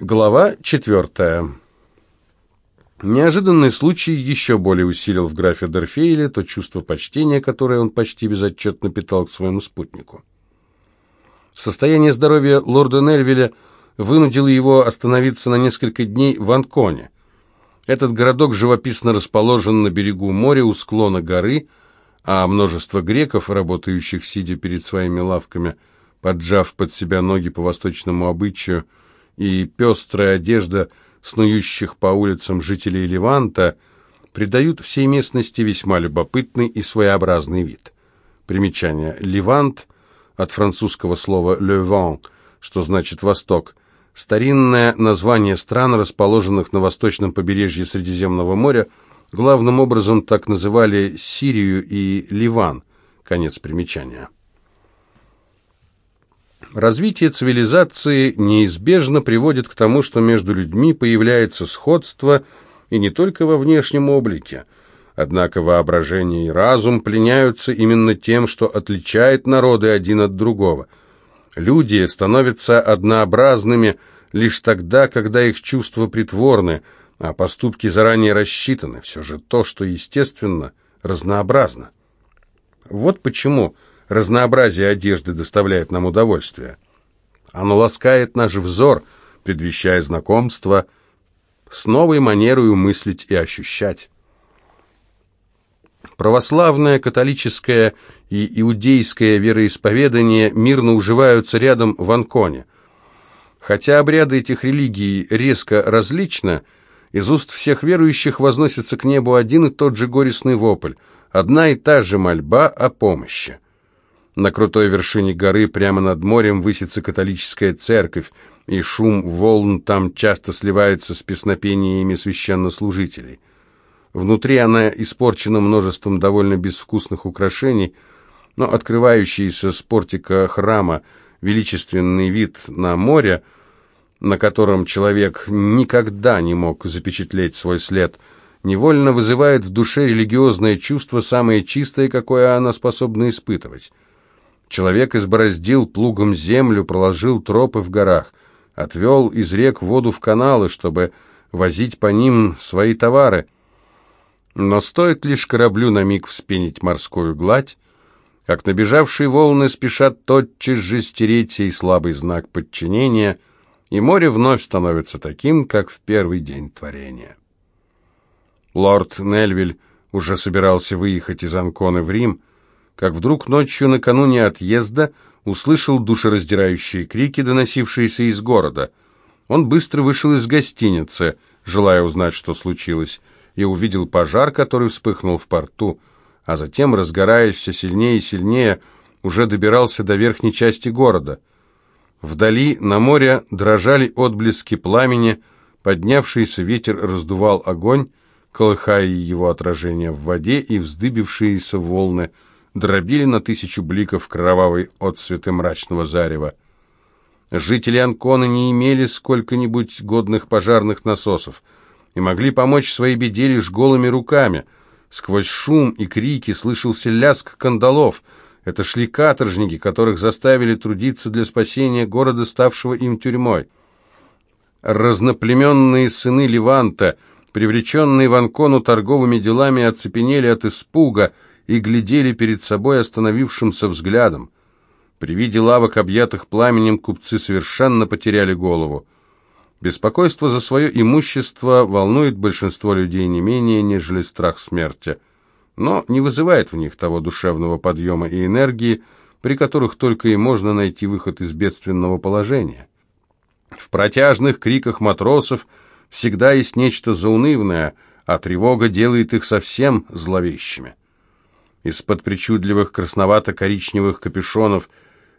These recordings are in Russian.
Глава четвертая. Неожиданный случай еще более усилил в графе Дорфейле то чувство почтения, которое он почти безотчетно питал к своему спутнику. Состояние здоровья лорда Нельвеля вынудило его остановиться на несколько дней в Анконе. Этот городок живописно расположен на берегу моря у склона горы, а множество греков, работающих сидя перед своими лавками, поджав под себя ноги по восточному обычаю, и пестрая одежда снующих по улицам жителей Леванта придают всей местности весьма любопытный и своеобразный вид. Примечание. Левант от французского слова «le vent», что значит «восток», старинное название стран, расположенных на восточном побережье Средиземного моря, главным образом так называли Сирию и Ливан. Конец примечания. Развитие цивилизации неизбежно приводит к тому, что между людьми появляется сходство и не только во внешнем облике. Однако воображение и разум пленяются именно тем, что отличает народы один от другого. Люди становятся однообразными лишь тогда, когда их чувства притворны, а поступки заранее рассчитаны. Все же то, что естественно, разнообразно. Вот почему – Разнообразие одежды доставляет нам удовольствие. Оно ласкает наш взор, предвещая знакомство с новой манерой мыслить и ощущать. Православное, католическое и иудейское вероисповедание мирно уживаются рядом в Анконе. Хотя обряды этих религий резко различны, из уст всех верующих возносится к небу один и тот же горестный вопль, одна и та же мольба о помощи. На крутой вершине горы прямо над морем высится католическая церковь, и шум волн там часто сливается с песнопениями священнослужителей. Внутри она испорчена множеством довольно безвкусных украшений, но открывающийся с портика храма величественный вид на море, на котором человек никогда не мог запечатлеть свой след, невольно вызывает в душе религиозное чувство, самое чистое, какое она способна испытывать. Человек избороздил плугом землю, проложил тропы в горах, отвел из рек воду в каналы, чтобы возить по ним свои товары. Но стоит лишь кораблю на миг вспенить морскую гладь, как набежавшие волны спешат тотчас же стереть сей слабый знак подчинения, и море вновь становится таким, как в первый день творения. Лорд Нельвиль уже собирался выехать из Анконы в Рим, как вдруг ночью накануне отъезда услышал душераздирающие крики, доносившиеся из города. Он быстро вышел из гостиницы, желая узнать, что случилось, и увидел пожар, который вспыхнул в порту, а затем, разгораясь все сильнее и сильнее, уже добирался до верхней части города. Вдали на море дрожали отблески пламени, поднявшийся ветер раздувал огонь, колыхая его отражение в воде и вздыбившиеся волны – дробили на тысячу бликов кровавой отцветы мрачного зарева. Жители Анкона не имели сколько-нибудь годных пожарных насосов и могли помочь своей беде лишь голыми руками. Сквозь шум и крики слышался лязг кандалов. Это шли каторжники, которых заставили трудиться для спасения города, ставшего им тюрьмой. Разноплеменные сыны Леванта, привлеченные в Анкону торговыми делами, оцепенели от испуга – и глядели перед собой остановившимся взглядом. При виде лавок, объятых пламенем, купцы совершенно потеряли голову. Беспокойство за свое имущество волнует большинство людей не менее, нежели страх смерти, но не вызывает в них того душевного подъема и энергии, при которых только и можно найти выход из бедственного положения. В протяжных криках матросов всегда есть нечто заунывное, а тревога делает их совсем зловещими. Из-под причудливых красновато-коричневых капюшонов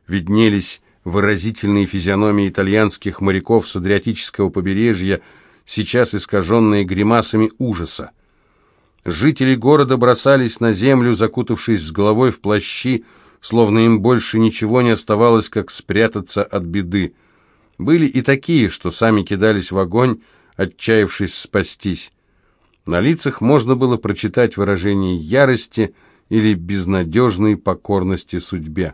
виднелись выразительные физиономии итальянских моряков с Адриатического побережья, сейчас искаженные гримасами ужаса. Жители города бросались на землю, закутавшись с головой в плащи, словно им больше ничего не оставалось, как спрятаться от беды. Были и такие, что сами кидались в огонь, отчаявшись спастись. На лицах можно было прочитать выражение ярости – или безнадежной покорности судьбе.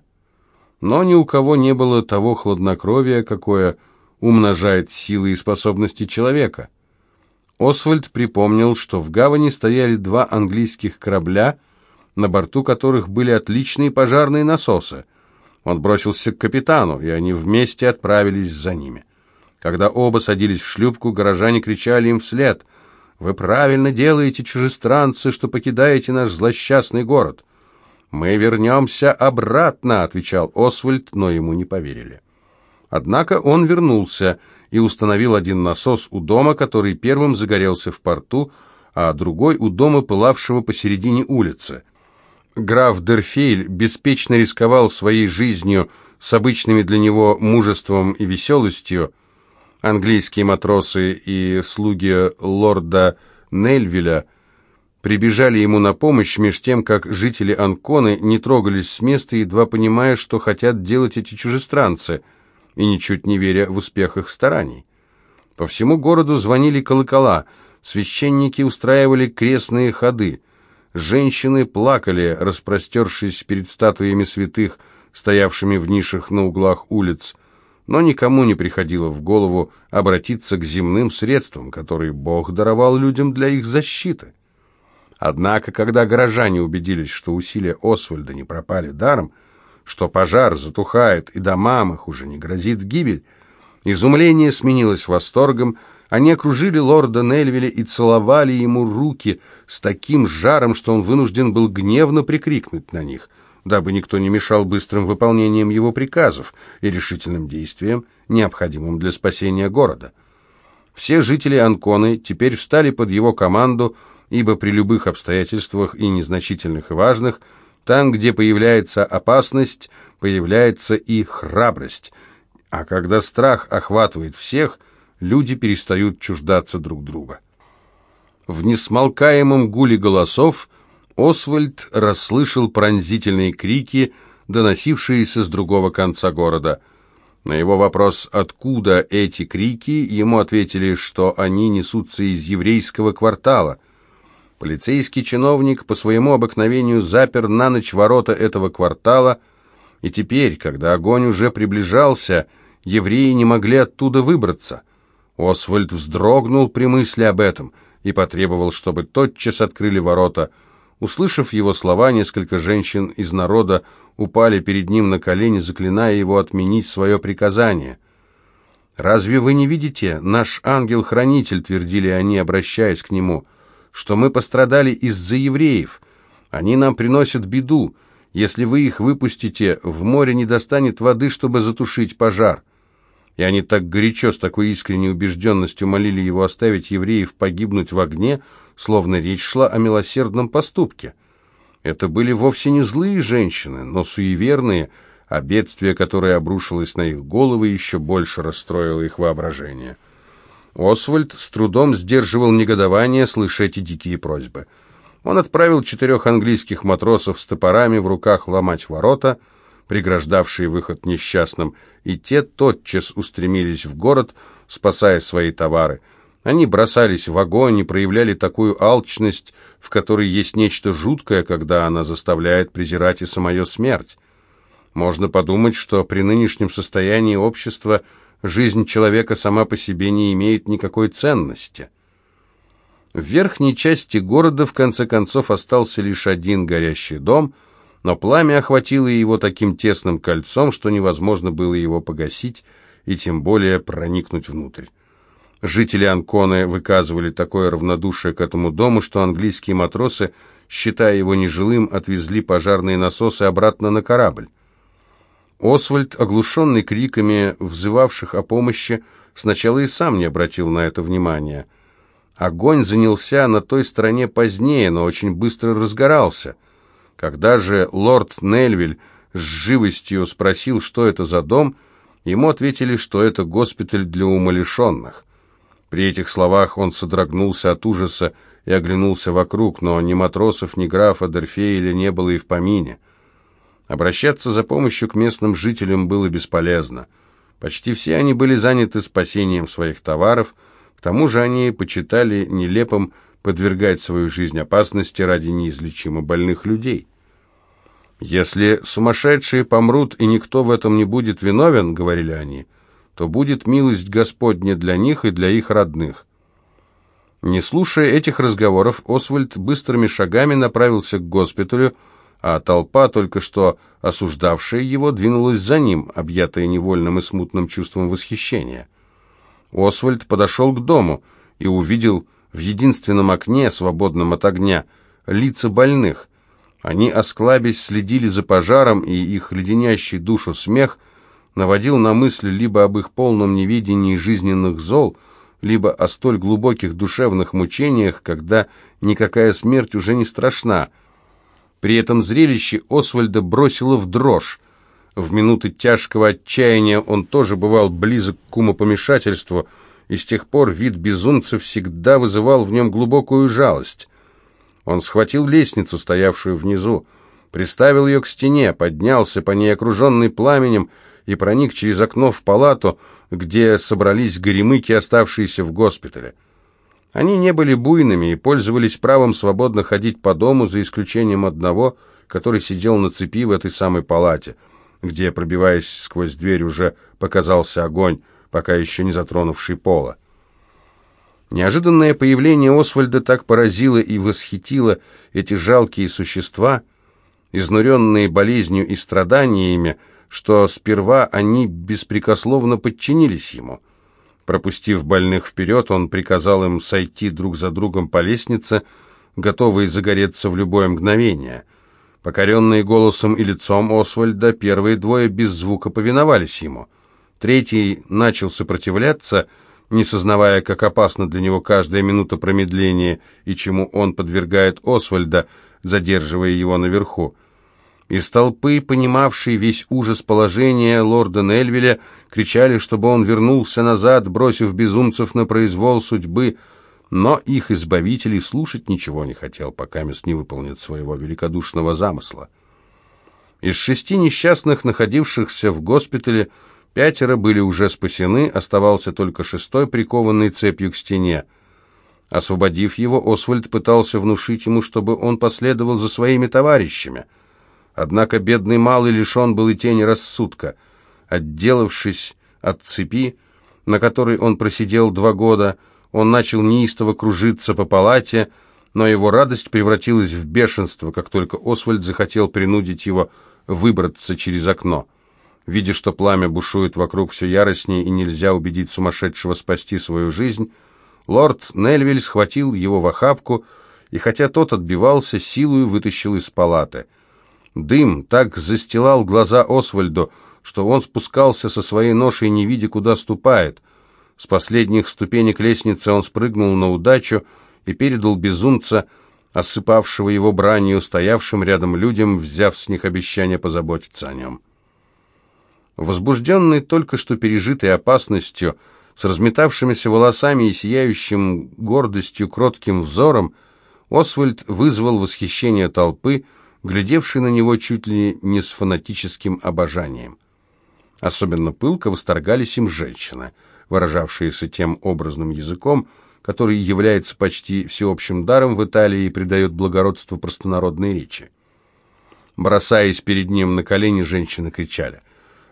Но ни у кого не было того хладнокровия, какое умножает силы и способности человека. Освальд припомнил, что в гавани стояли два английских корабля, на борту которых были отличные пожарные насосы. Он бросился к капитану, и они вместе отправились за ними. Когда оба садились в шлюпку, горожане кричали им вслед «Вы правильно делаете, чужестранцы, что покидаете наш злосчастный город». «Мы вернемся обратно», — отвечал Освальд, но ему не поверили. Однако он вернулся и установил один насос у дома, который первым загорелся в порту, а другой у дома, пылавшего посередине улицы. Граф Дерфейль беспечно рисковал своей жизнью с обычными для него мужеством и веселостью. Английские матросы и слуги лорда Нельвиля прибежали ему на помощь, меж тем, как жители Анконы не трогались с места, едва понимая, что хотят делать эти чужестранцы, и ничуть не веря в успех их стараний. По всему городу звонили колокола, священники устраивали крестные ходы, женщины плакали, распростершись перед статуями святых, стоявшими в нишах на углах улиц, но никому не приходило в голову обратиться к земным средствам, которые Бог даровал людям для их защиты. Однако, когда горожане убедились, что усилия Освальда не пропали даром, что пожар затухает и домам их уже не грозит гибель, изумление сменилось восторгом, они окружили лорда Нельвеля и целовали ему руки с таким жаром, что он вынужден был гневно прикрикнуть на них, дабы никто не мешал быстрым выполнением его приказов и решительным действиям, необходимым для спасения города. Все жители Анконы теперь встали под его команду, ибо при любых обстоятельствах и незначительных и важных, там, где появляется опасность, появляется и храбрость, а когда страх охватывает всех, люди перестают чуждаться друг друга. В несмолкаемом гуле голосов Освальд расслышал пронзительные крики, доносившиеся с другого конца города. На его вопрос «Откуда эти крики?» ему ответили, что они несутся из еврейского квартала. Полицейский чиновник по своему обыкновению запер на ночь ворота этого квартала, и теперь, когда огонь уже приближался, евреи не могли оттуда выбраться. Освальд вздрогнул при мысли об этом и потребовал, чтобы тотчас открыли ворота. Услышав его слова, несколько женщин из народа упали перед ним на колени, заклиная его отменить свое приказание. «Разве вы не видите, наш ангел-хранитель», — твердили они, обращаясь к нему, — что мы пострадали из-за евреев. Они нам приносят беду. Если вы их выпустите, в море не достанет воды, чтобы затушить пожар». И они так горячо, с такой искренней убежденностью молили его оставить евреев погибнуть в огне, словно речь шла о милосердном поступке. Это были вовсе не злые женщины, но суеверные, а бедствие, которое обрушилось на их головы, еще больше расстроило их воображение. Освальд с трудом сдерживал негодование, слыша эти дикие просьбы. Он отправил четырех английских матросов с топорами в руках ломать ворота, преграждавшие выход несчастным, и те тотчас устремились в город, спасая свои товары. Они бросались в огонь и проявляли такую алчность, в которой есть нечто жуткое, когда она заставляет презирать и самую смерть. Можно подумать, что при нынешнем состоянии общества – жизнь человека сама по себе не имеет никакой ценности. В верхней части города, в конце концов, остался лишь один горящий дом, но пламя охватило его таким тесным кольцом, что невозможно было его погасить и тем более проникнуть внутрь. Жители Анконы выказывали такое равнодушие к этому дому, что английские матросы, считая его нежилым, отвезли пожарные насосы обратно на корабль. Освальд, оглушенный криками, взывавших о помощи, сначала и сам не обратил на это внимания. Огонь занялся на той стороне позднее, но очень быстро разгорался. Когда же лорд Нельвиль с живостью спросил, что это за дом, ему ответили, что это госпиталь для умалишенных. При этих словах он содрогнулся от ужаса и оглянулся вокруг, но ни матросов, ни графа Дерфееля не было и в помине. Обращаться за помощью к местным жителям было бесполезно. Почти все они были заняты спасением своих товаров, к тому же они почитали нелепым подвергать свою жизнь опасности ради неизлечимо больных людей. «Если сумасшедшие помрут, и никто в этом не будет виновен, — говорили они, — то будет милость Господня для них и для их родных». Не слушая этих разговоров, Освальд быстрыми шагами направился к госпиталю, а толпа, только что осуждавшая его, двинулась за ним, объятая невольным и смутным чувством восхищения. Освальд подошел к дому и увидел в единственном окне, свободном от огня, лица больных. Они, осклабясь, следили за пожаром, и их леденящий душу смех наводил на мысли либо об их полном невидении жизненных зол, либо о столь глубоких душевных мучениях, когда никакая смерть уже не страшна. При этом зрелище Освальда бросило в дрожь. В минуты тяжкого отчаяния он тоже бывал близок к умопомешательству, и с тех пор вид безумца всегда вызывал в нем глубокую жалость. Он схватил лестницу, стоявшую внизу, приставил ее к стене, поднялся по ней окруженный пламенем и проник через окно в палату, где собрались горемыки, оставшиеся в госпитале. Они не были буйными и пользовались правом свободно ходить по дому, за исключением одного, который сидел на цепи в этой самой палате – где, пробиваясь сквозь дверь, уже показался огонь, пока еще не затронувший пола. Неожиданное появление Освальда так поразило и восхитило эти жалкие существа, изнуренные болезнью и страданиями, что сперва они беспрекословно подчинились ему. Пропустив больных вперед, он приказал им сойти друг за другом по лестнице, готовые загореться в любое мгновение — Покоренные голосом и лицом Освальда, первые двое без звука повиновались ему. Третий начал сопротивляться, не сознавая, как опасно для него каждая минута промедления и чему он подвергает Освальда, задерживая его наверху. Из толпы, понимавшей весь ужас положения лорда Нельвеля, кричали, чтобы он вернулся назад, бросив безумцев на произвол судьбы, но их избавитель слушать ничего не хотел, пока мест не выполнит своего великодушного замысла. Из шести несчастных, находившихся в госпитале, пятеро были уже спасены, оставался только шестой, прикованный цепью к стене. Освободив его, Освальд пытался внушить ему, чтобы он последовал за своими товарищами. Однако бедный малый лишен был и тени рассудка. Отделавшись от цепи, на которой он просидел два года, он начал неистово кружиться по палате, но его радость превратилась в бешенство, как только Освальд захотел принудить его выбраться через окно. Видя, что пламя бушует вокруг все яростнее и нельзя убедить сумасшедшего спасти свою жизнь, лорд Нельвиль схватил его в охапку, и хотя тот отбивался, силою вытащил из палаты. Дым так застилал глаза Освальду, что он спускался со своей ношей, не видя, куда ступает — с последних ступенек лестницы он спрыгнул на удачу и передал безумца, осыпавшего его бранью, стоявшим рядом людям, взяв с них обещание позаботиться о нем. Возбужденный только что пережитой опасностью, с разметавшимися волосами и сияющим гордостью кротким взором, Освальд вызвал восхищение толпы, глядевшей на него чуть ли не с фанатическим обожанием. Особенно пылко восторгались им женщины – выражавшиеся тем образным языком, который является почти всеобщим даром в Италии и придает благородство простонародной речи. Бросаясь перед ним на колени, женщины кричали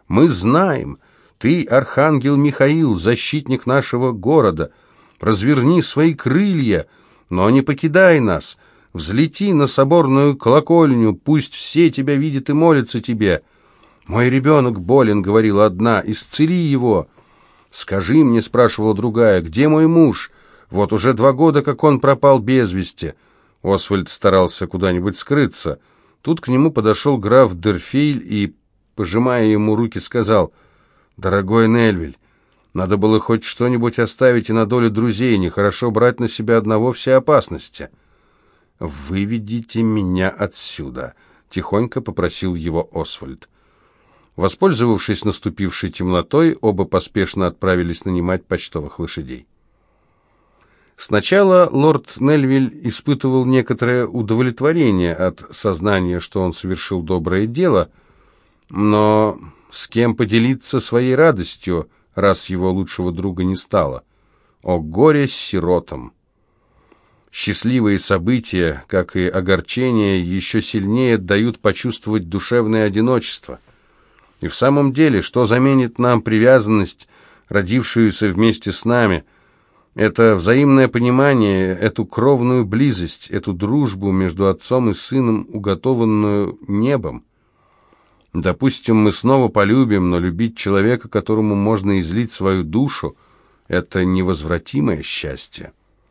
«Мы знаем, ты, архангел Михаил, защитник нашего города, разверни свои крылья, но не покидай нас, взлети на соборную колокольню, пусть все тебя видят и молятся тебе». «Мой ребенок болен», — говорила одна, — «исцели его». «Скажи мне», — спрашивала другая, — «где мой муж? Вот уже два года, как он пропал без вести». Освальд старался куда-нибудь скрыться. Тут к нему подошел граф Дерфейль и, пожимая ему руки, сказал, «Дорогой Нельвиль, надо было хоть что-нибудь оставить и на долю друзей, нехорошо брать на себя одного все опасности». «Выведите меня отсюда», — тихонько попросил его Освальд. Воспользовавшись наступившей темнотой, оба поспешно отправились нанимать почтовых лошадей. Сначала лорд Нельвиль испытывал некоторое удовлетворение от сознания, что он совершил доброе дело, но с кем поделиться своей радостью, раз его лучшего друга не стало? О горе с сиротом! Счастливые события, как и огорчения, еще сильнее дают почувствовать душевное одиночество – и в самом деле, что заменит нам привязанность, родившуюся вместе с нами. Это взаимное понимание, эту кровную близость, эту дружбу между отцом и сыном, уготованную небом. Допустим, мы снова полюбим, но любить человека, которому можно излить свою душу, это невозвратимое счастье.